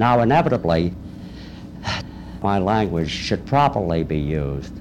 Now, inevitably, my language should properly be used.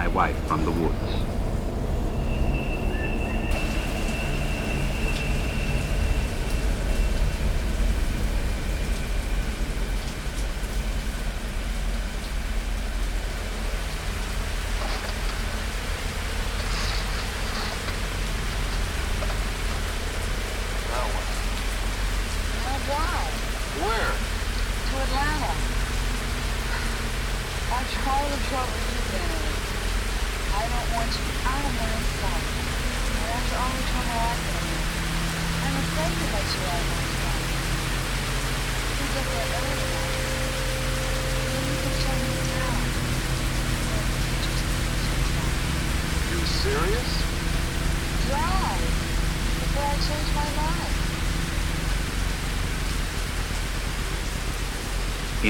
My wife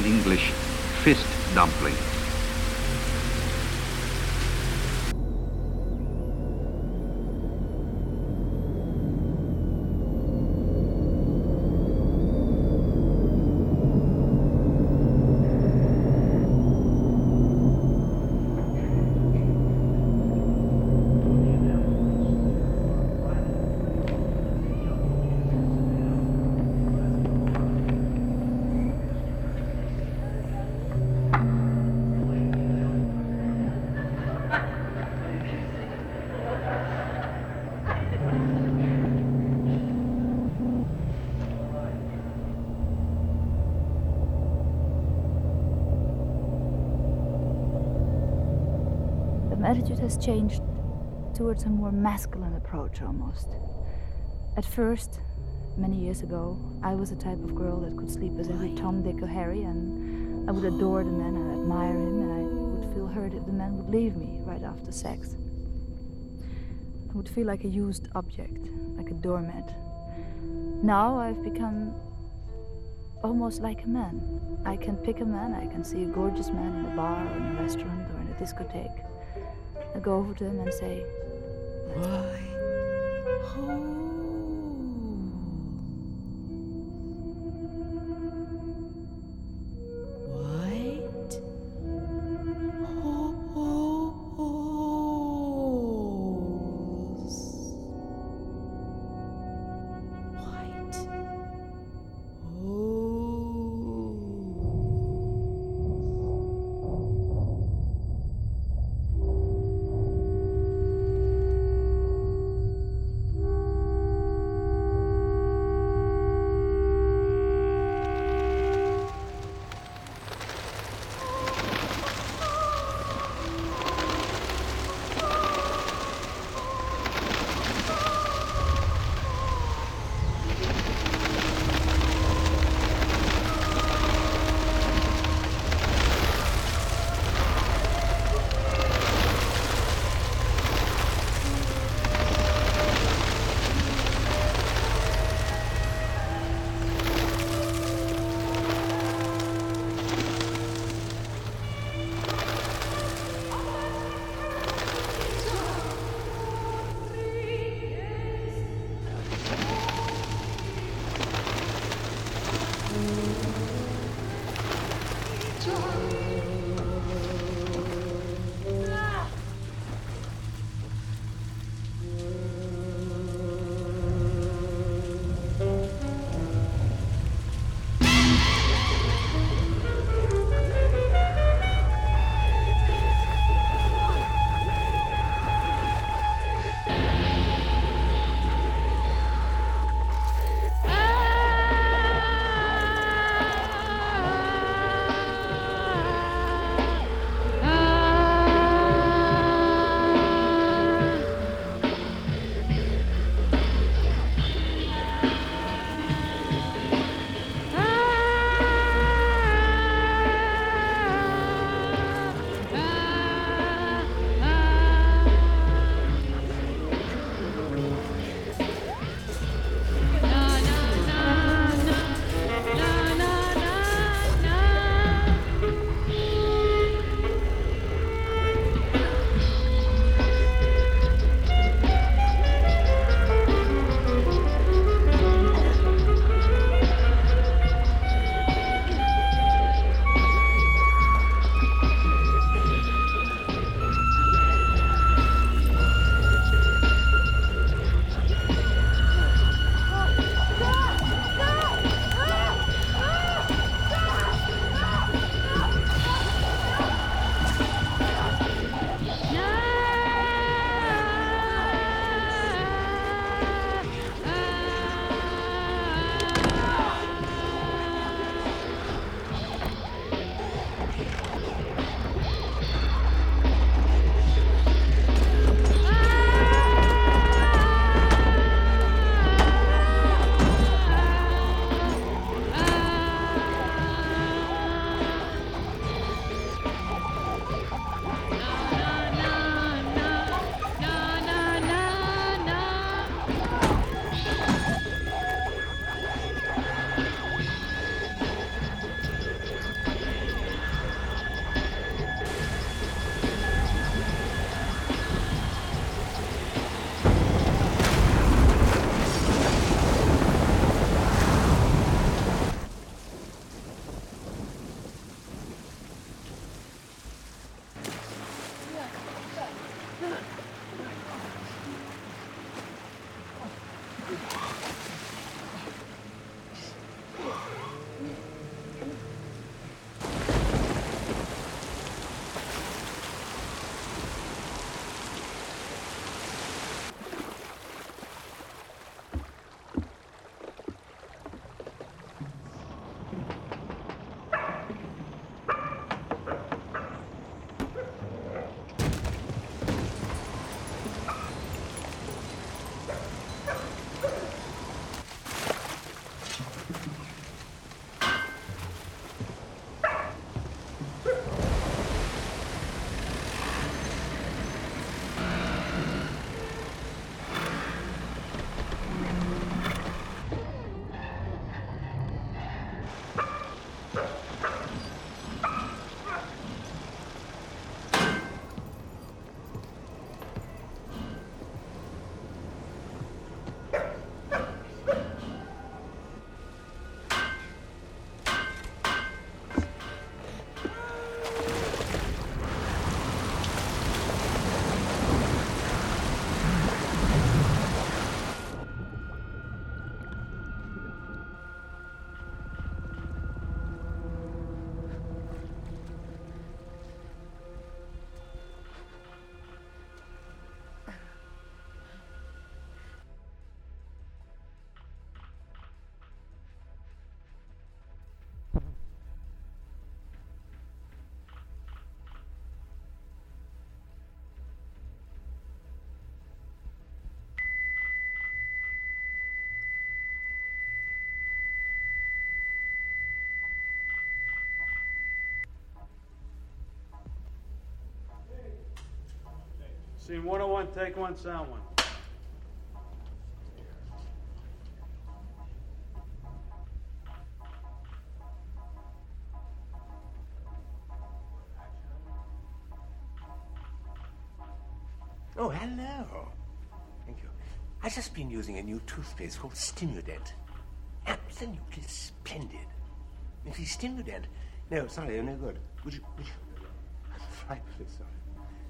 in English, has changed towards a more masculine approach almost. At first, many years ago, I was the type of girl that could sleep with every Tom, Dick, or Harry, and I would adore the man and admire him, and I would feel hurt if the man would leave me right after sex. I would feel like a used object, like a doormat. Now I've become almost like a man. I can pick a man, I can see a gorgeous man in a bar or in a restaurant or in a discotheque. Go over to him and say, Why? Oh. Scene 101, take one, sound one. Oh, hello. Thank you. I've just been using a new toothpaste called Stimudent. Absolutely splendid. You see, Stimudent. No, sorry, no good. Would you. Would you I'm frightfully sorry.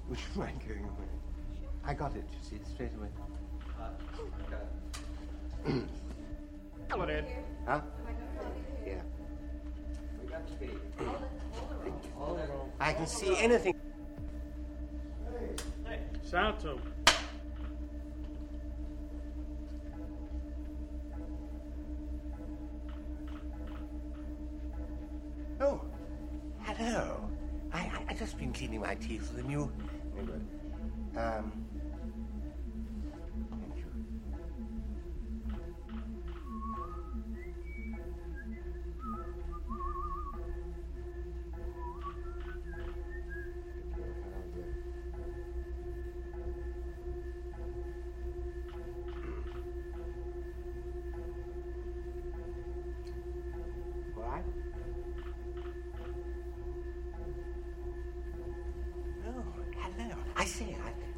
Would you mind going away? I got it, you see, straight away. On in. Huh? Yeah. We got speed. I can see anything. Sound two. Oh, hello. I, I, I just been cleaning my teeth with a new.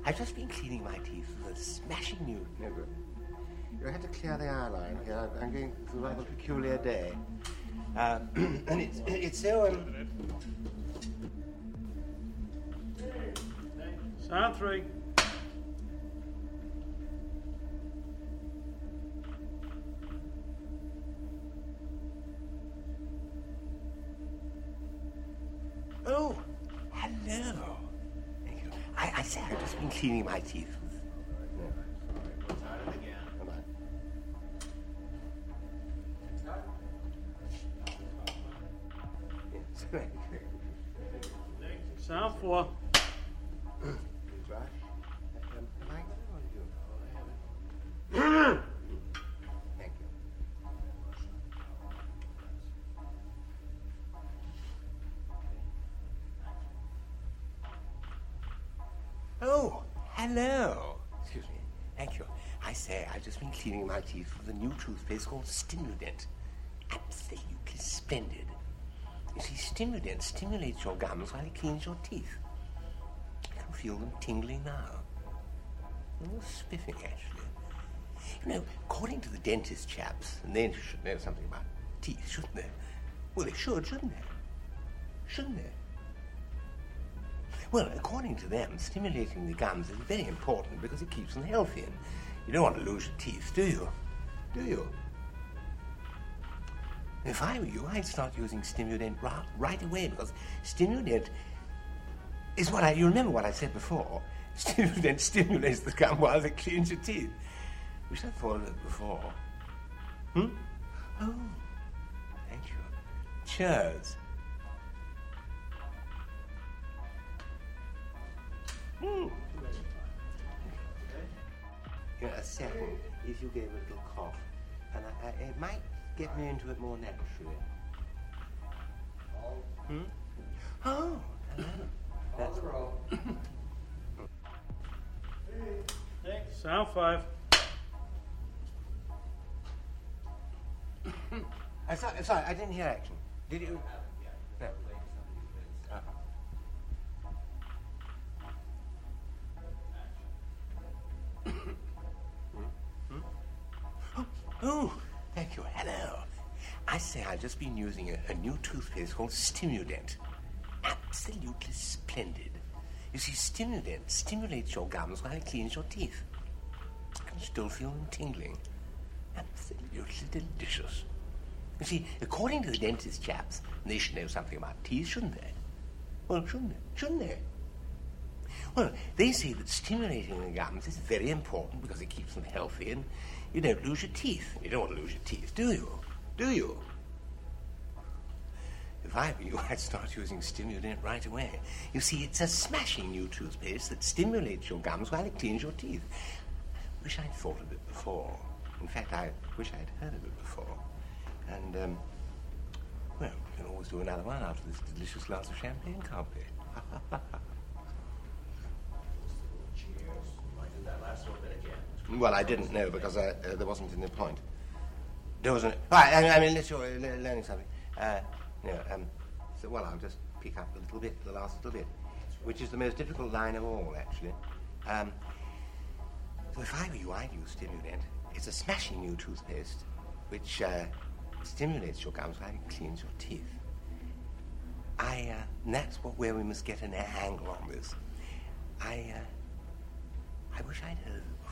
I've just been cleaning my teeth with a smashing new. Never. You had to clear the eye line I'm going through a rather peculiar day. Uh, and it's, it's so. Um, Sound three. Hello. Excuse me. Thank you. I say, I've just been cleaning my teeth with a new toothpaste called Stimudent. Absolutely splendid. You see, Stimudent stimulates your gums while it cleans your teeth. I can feel them tingling now. A little spiffing, actually. You know, according to the dentist chaps, and they should know something about teeth, shouldn't they? Well, they should, shouldn't they? Shouldn't they? Well, according to them, stimulating the gums is very important because it keeps them healthy, and you don't want to lose your teeth, do you? Do you? If I were you, I'd start using Stimudent ra- right away because Stimudent is what I. You remember what I said before? Stimudent stimulates the gum while it cleans your teeth. Wish I'd thought of it before. Hmm? Oh, thank you. Cheers. Yeah, a second, if you gave a little cough, and I, I, it might get me into it more naturally. Hmm? Oh, hello. That's Sound five. I sorry, sorry, I didn't hear action. Did you? No. Oh, thank you. Hello. I say I've just been using a, a new toothpaste called Stimudent. Absolutely splendid. You see, Stimudent stimulates your gums while it cleans your teeth. I can still feel them tingling. Absolutely delicious. You see, according to the dentist chaps, they should know something about teeth, shouldn't they? Well, shouldn't they? Shouldn't they? Well, they say that stimulating the gums is very important because it keeps them healthy and you don't lose your teeth. You don't want to lose your teeth, do you? Do you? If I were you, I'd start using Stimudent right away. You see, it's a smashing new toothpaste that stimulates your gums while it cleans your teeth. Wish I'd thought of it before. In fact, I wish I'd heard of it before. And, um, well, we can always do another one after this delicious glass of champagne, can't we? Well, I didn't know because uh, uh, there wasn't any point. There wasn't. Right, I, I mean, unless you're learning something. Uh, no, um, so, well, I'll just pick up a little bit, the last little bit, which is the most difficult line of all, actually. Um, so if I were you, I'd use Stimudent. It's a smashing new toothpaste which uh, stimulates your gums while it cleans your teeth. I, uh, and that's what, where we must get an angle on this. I, uh, I wish I'd heard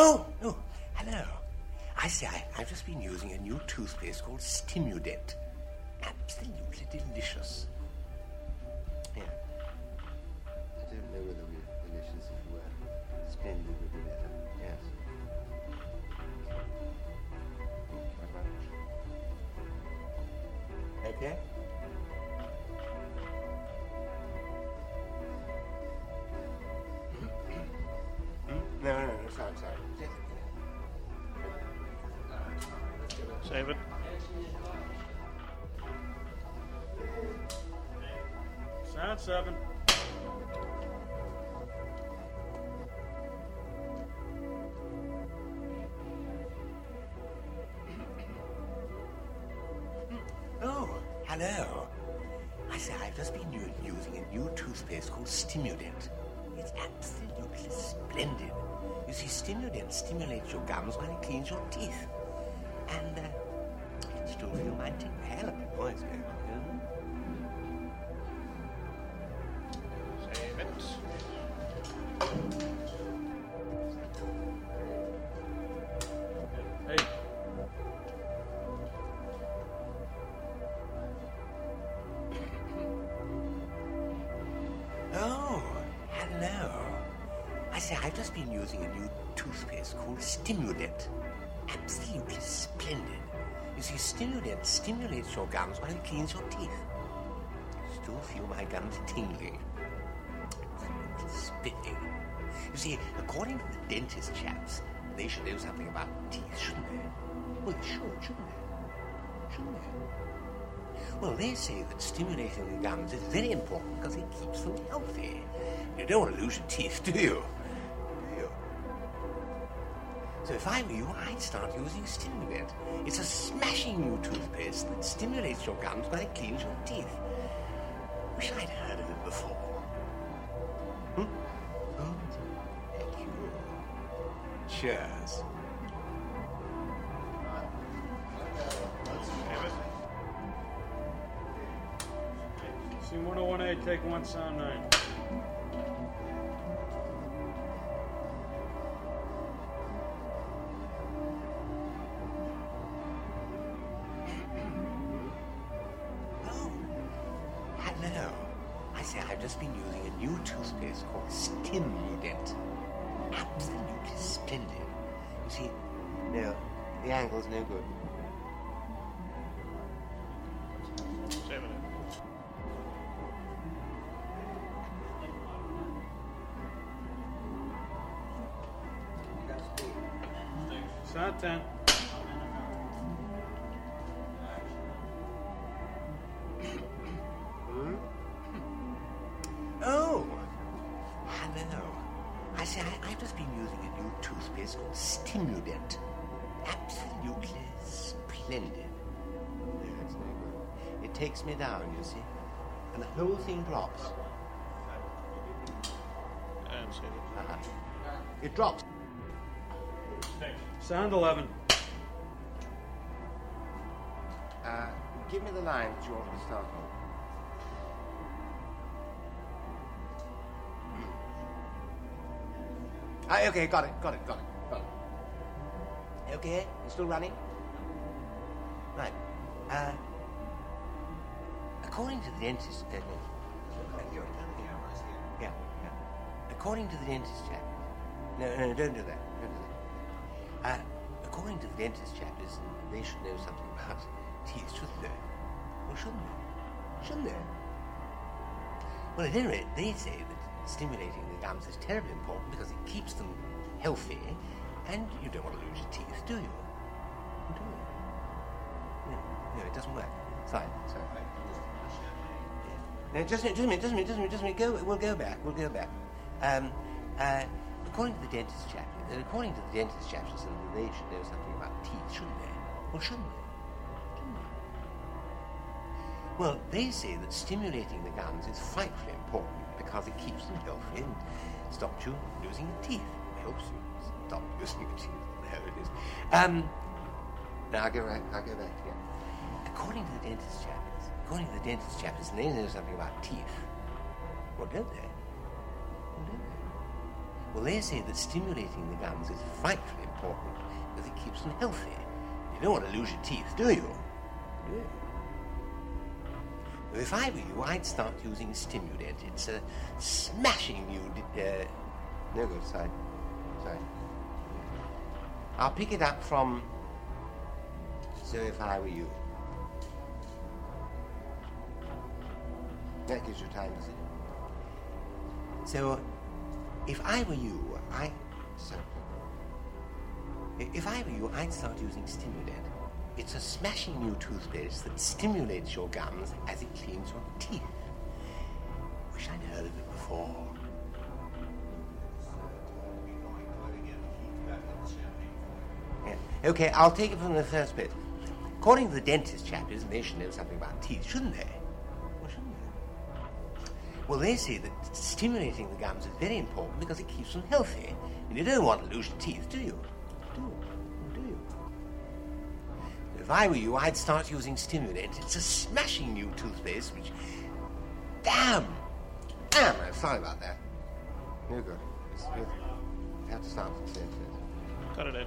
Oh, oh, hello. I say, I, I've just been using a new toothpaste called Stimudent. Absolutely delicious. Save it. Sound seven. Oh, hello. I say, I've just been using a new toothpaste called Stimudent. It's absolutely splendid. You see, Stimudent stimulates your gums while it cleans your teeth. And, uh, I can still feel my tingle. Hell of a voice, baby. Save it. Hey. Oh, hello. I say, I've just been using a new toothpaste called Stimudent. You see, Stimudent stimulates your gums while it cleans your teeth. Still feel my gums tingling. Spitting. You see, according to the dentist chaps, they should know something about teeth, shouldn't they? Well, they should, shouldn't they? Shouldn't they? Well, they say that stimulating the gums is very important because it keeps them healthy. You don't want to lose your teeth, do you? So if I were you, I'd start using Stimudent. It's a smashing new toothpaste that stimulates your gums while it cleans your teeth. Wish I'd heard of it before. Hmm? Oh, thank you. Cheers. Scene 1018, take 179. Sound ten. Oh, hello. I say I, I've just been using a new toothpaste called Stimudent. Absolutely splendid. No, it's no good. It takes me down, you see, and the whole thing drops. Uh-huh. It drops. Sound eleven. Uh, give me the line that you want me to start on. Ah, okay, got it, got it, got it, got it. Okay, you still running? Right. Uh, according to the dentist, uh, yeah, yeah. According to the dentist chap. No, no, don't do that. According to the dentist chapters, and they should know something about teeth, shouldn't they? Or shouldn't they? Shouldn't they? Well, at any rate, they say that stimulating the gums is terribly important because it keeps them healthy, and you don't want to lose your teeth, do you? Do you? No, no it doesn't work. Sorry, sorry. No, just a minute, just a minute, just a minute, just a minute, just a minute. Go, we'll go back, we'll go back. Um, uh, according to the dentist chapter, according to the dentist chapter, so they should know something about teeth, shouldn't they? Well, shouldn't they? Shouldn't they? Well, they say that stimulating the gums is frightfully important because it keeps them healthy and stops you losing your teeth. It helps you stop losing your teeth. There it is. Um, now I'll go right, I'll go back again. According to the dentist chapters, according to the dentist chapters, and they know something about teeth. Well, don't they? Well, they? Say that stimulating the gums is frightfully important because it keeps them healthy. You don't want to lose your teeth, do you? Do you? Well, if I were you, I'd start using Stimudent. It's a smashing new. Di- uh, no good, sorry. Sorry. I'll pick it up from. So if I were you. That gives you time, does it? So, if I were you, I. If I were you, I'd start using Stimudent. It's a smashing new toothpaste that stimulates your gums as it cleans your teeth. Wish I'd heard of it before. Yeah. Okay, I'll take it from the first bit. According to the dentist chapters, they should know something about teeth, shouldn't they? Well, they? Say that stimulating the gums is very important because it keeps them healthy. And you don't want to lose your teeth, do you? Do you? Do you? If I were you, I'd start using Stimudent. It's a smashing new toothpaste which. Damn! Damn! I'm sorry about that. No good. It's have to start from the. Cut it in.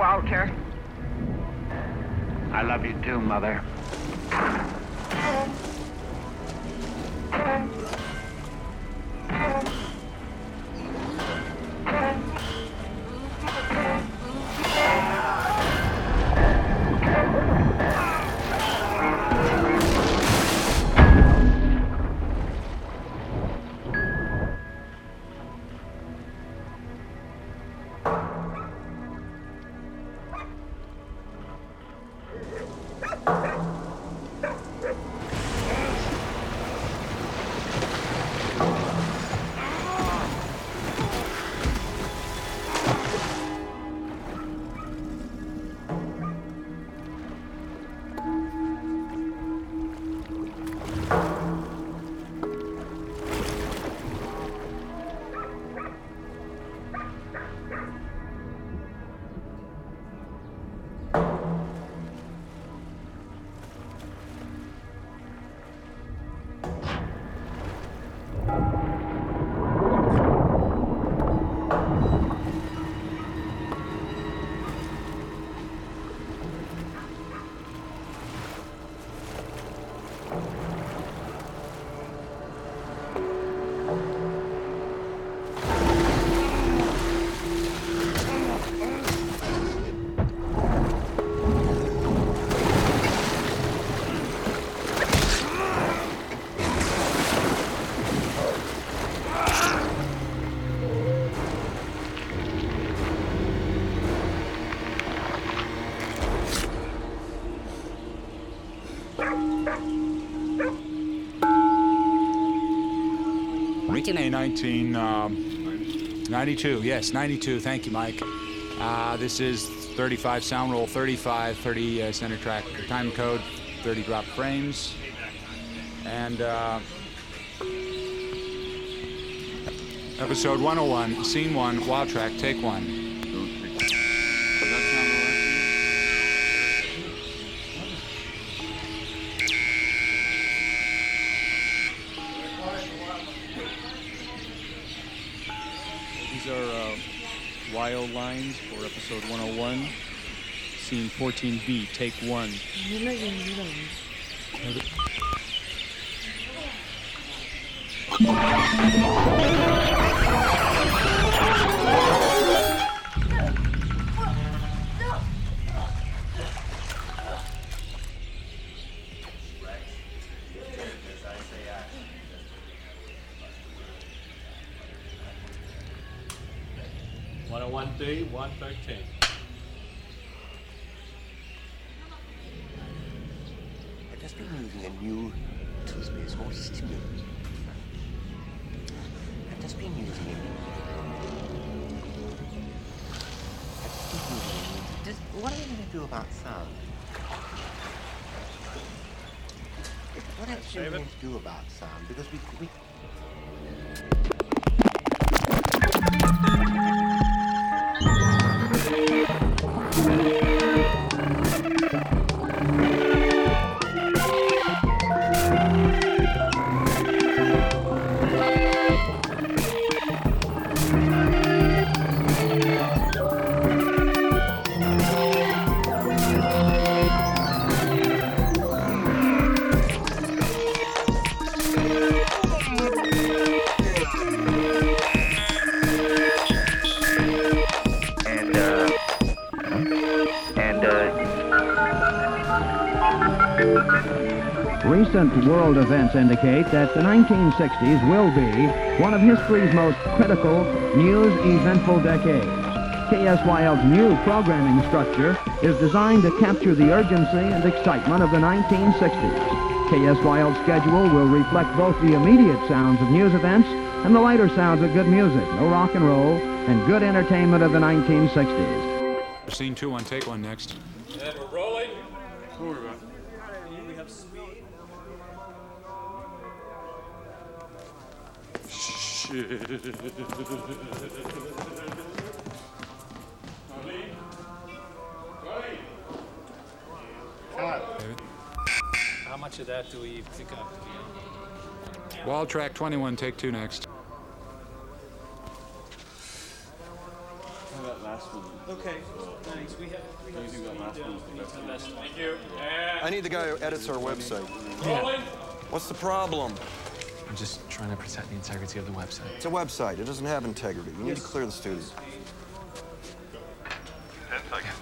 Walter. I love you too, Mother. 1992. Um, yes, 92. Thank you, Mike. Uh, this is 35 sound roll 35, 30 uh, center track time code, 30 drop frames. And uh, episode 101, scene 1, wild track, take 1. Uh, wild lines for episode 101. Scene 14B, take one. D 113. I've just been using a new toothpaste called Stimudent. I've just been using it. I've just been using. Just, what are we going to do about sound? What are we going to do about sound? Because we, we Recent world events indicate that the 1960s will be one of history's most critical, news eventful decades. KSYL's new programming structure is designed to capture the urgency and excitement of the 1960s. KSYL's schedule will reflect both the immediate sounds of news events and the lighter sounds of good music, no rock and roll, and good entertainment of the 1960s. Scene two on take one next. And we're rolling. How much of that do we pick up? Wild track 21, take two next. That last last one. Okay, thanks. We have, we have, You do that last one. we need. Thank you. I need the guy who edits our website. Rolling. What's the problem? I'm just trying to protect the integrity of the website. It's a website. It doesn't have integrity. We need to clear the studio. Ten seconds.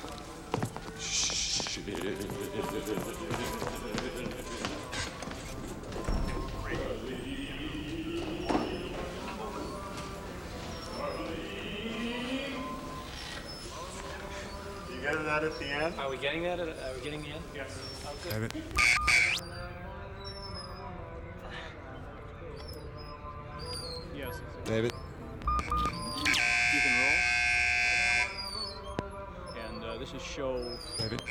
You get that at the end? Are we getting that? At, are we getting the end? Yes. David. David. You can roll. And uh, this is show. David.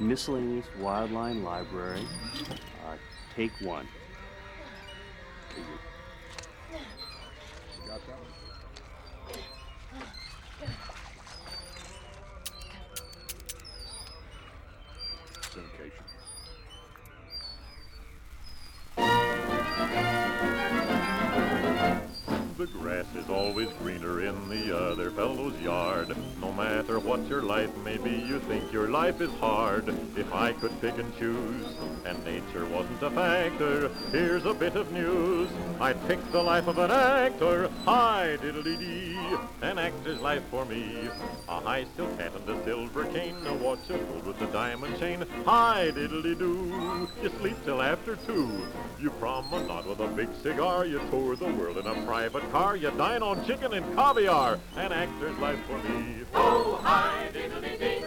Miscellaneous Wildline Library. Uh, take one. Pick and choose, and nature wasn't a factor, here's a bit of news. I'd pick the life of an actor. Hi, diddly dee, an actor's life for me. A high silk hat and a silver cane, a watch of gold with a diamond chain. Hi, diddly doo, you sleep till after two. You promenade with a big cigar, you tour the world in a private car, you dine on chicken and caviar. An actor's life for me. Oh, hi, diddly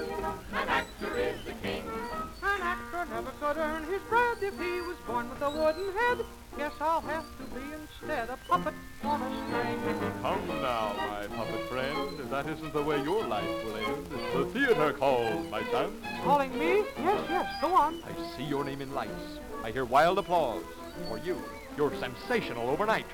never could earn his bread if he was born with a wooden head. Guess I'll have to be instead a puppet on a string. Come now, my puppet friend, that isn't the way your life will end. The theater calls, my son. Calling me? Yes, yes, go on. I see your name in lights. I hear wild applause for you. You're sensational overnight.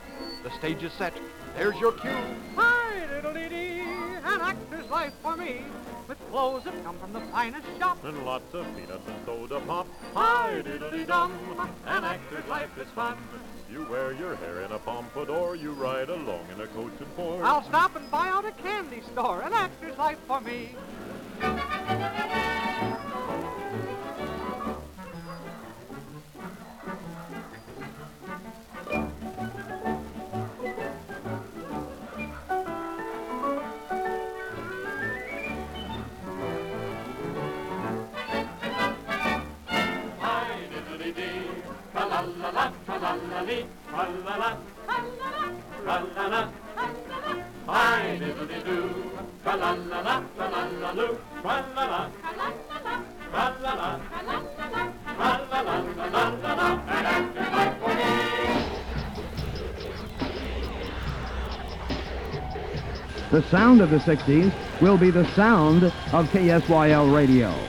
The stage is set. There's your cue. Hi, diddly dee, an actor's life for me. With clothes that come from the finest shop. And lots of peanuts and soda pop. Hi, diddly dum, An actor's life is fun. You wear your hair in a pompadour. You ride along in a coach and four. I'll stop and buy out a candy store. An actor's life for me. Sound of the 60s will be the sound of KSYL Radio.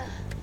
嗯。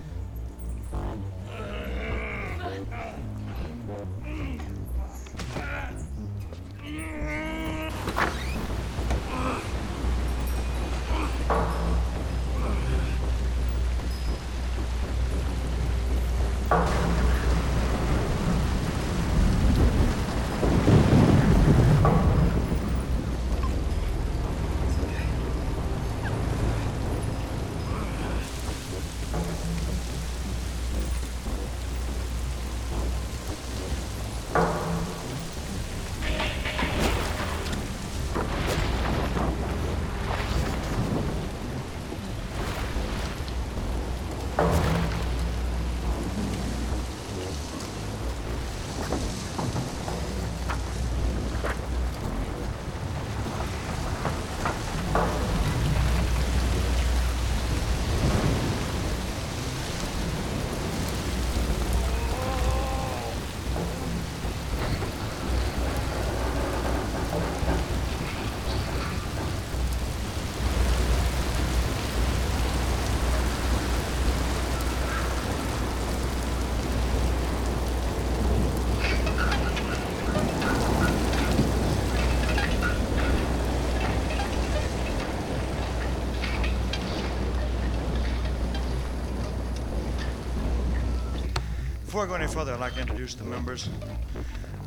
Before I go any further, I'd like to introduce the members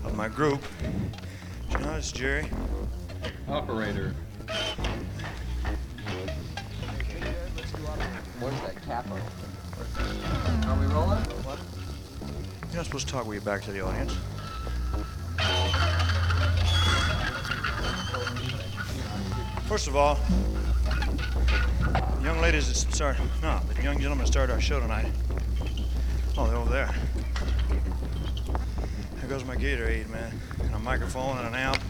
of my group. You know, it's Jerry. Operator. Where's that capo? Are we rolling? What? You're not supposed to talk with your back to the audience. First of all, young ladies that start, no, the young gentlemen that started our show tonight. Oh, they're over there. Goes my Gatorade, man. And a microphone and an amp.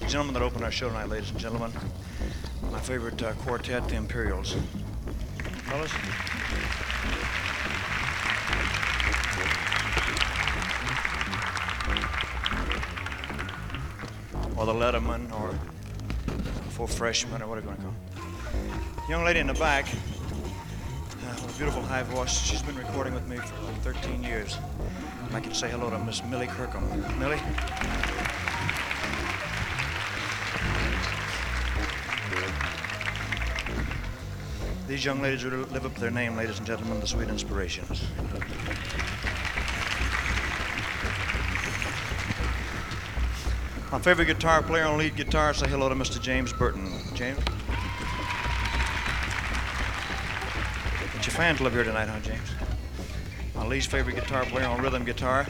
The gentlemen that opened our show tonight, ladies and gentlemen. My favorite uh, quartet, the Imperials. Fellas? or the Lettermen, or Four Freshmen, or what are you going to call. Young lady in the back, beautiful high voice. She's been recording with me for like 13 years. Like you to say hello to Miss Millie Kirkham. Millie? These young ladies who live up to their name, ladies and gentlemen, the Sweet Inspirations. My favorite guitar player on lead guitar, say hello to Mr. James Burton. James? Fans live here tonight, huh, James? My least favorite guitar player on rhythm guitar.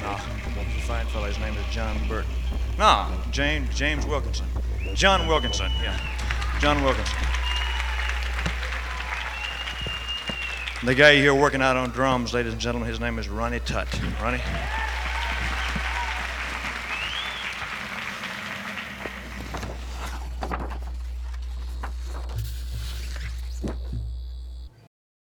No, he's a fine fellow. His name is John Burton. No, James James Wilkinson. John Wilkinson, yeah. John Wilkinson. The guy here working out on drums, ladies and gentlemen, his name is Ronnie Tutt. Ronnie?